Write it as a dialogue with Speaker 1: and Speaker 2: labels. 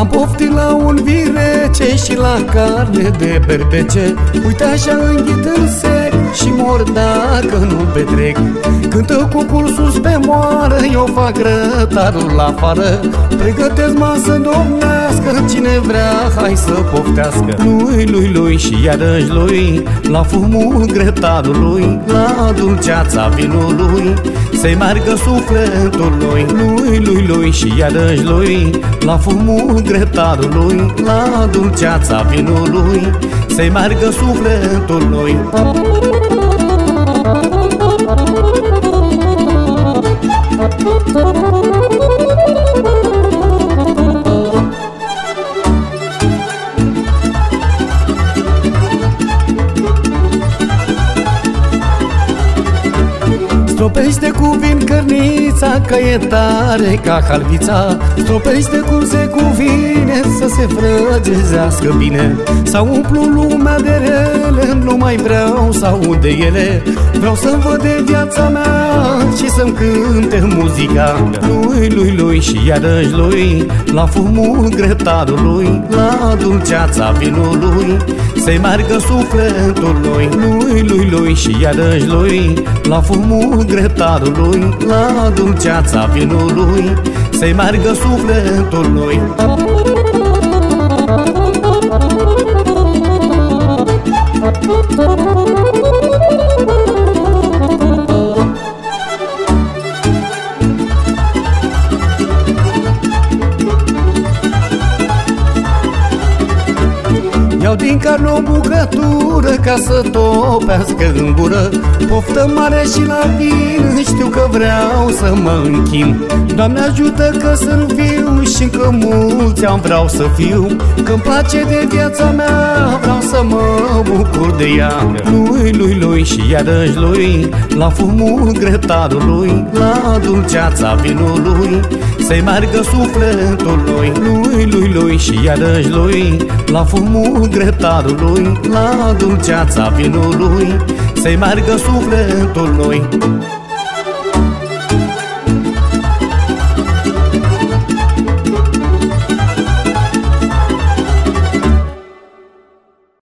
Speaker 1: Am poftit la un virece și la carne de berbece. Uite așa înghit în sec și mor dacă nu petrec. Cântă cu cursus pe moară, eu fac rătarul la afară. Pregătesc masă domnească, cine vrea, hai să poftească. Lui, lui, lui și iarăși lui, la fumul grătarului La dulceața vinului, să-i meargă sufletul lui Lui, lui, lui și iarăși lui, la fumul grătarului La dulceața vinului, să-i meargă sufletul lui Stropește cu vin cărnița Că e tare ca halvița. Stropește cum se cuvine Să se frăgezească bine. S-a umplut lumea de rele Nu mai vreau să aud de ele. Vreau să-mi văd de viața mea Și să-mi cânte muzica. Lui, lui, lui și iarăși lui La fumul grătarului La dulceața vinului Să-i meargă sufletul lui. Lui, lui, lui și iarăși lui La fumul grătarului La dulceața vinului Să-i meargă sufletul lui Iau din carne o bucătură ca să topească în gură. Poftă mare și la vin, știu că vreau să mă închin. Doamne ajută că sunt viu și că mulți am vreau să fiu. Că-mi place de viața mea, vreau să mă bucur de ea. Lui, lui, lui și iarăși lui, la fumul grătarului La dulceața vinului, să-i meargă sufletul lui. Lui, lui, lui și iarăși lui, la fumul grătarului La dulceața vinului Să-i meargă sufletul lui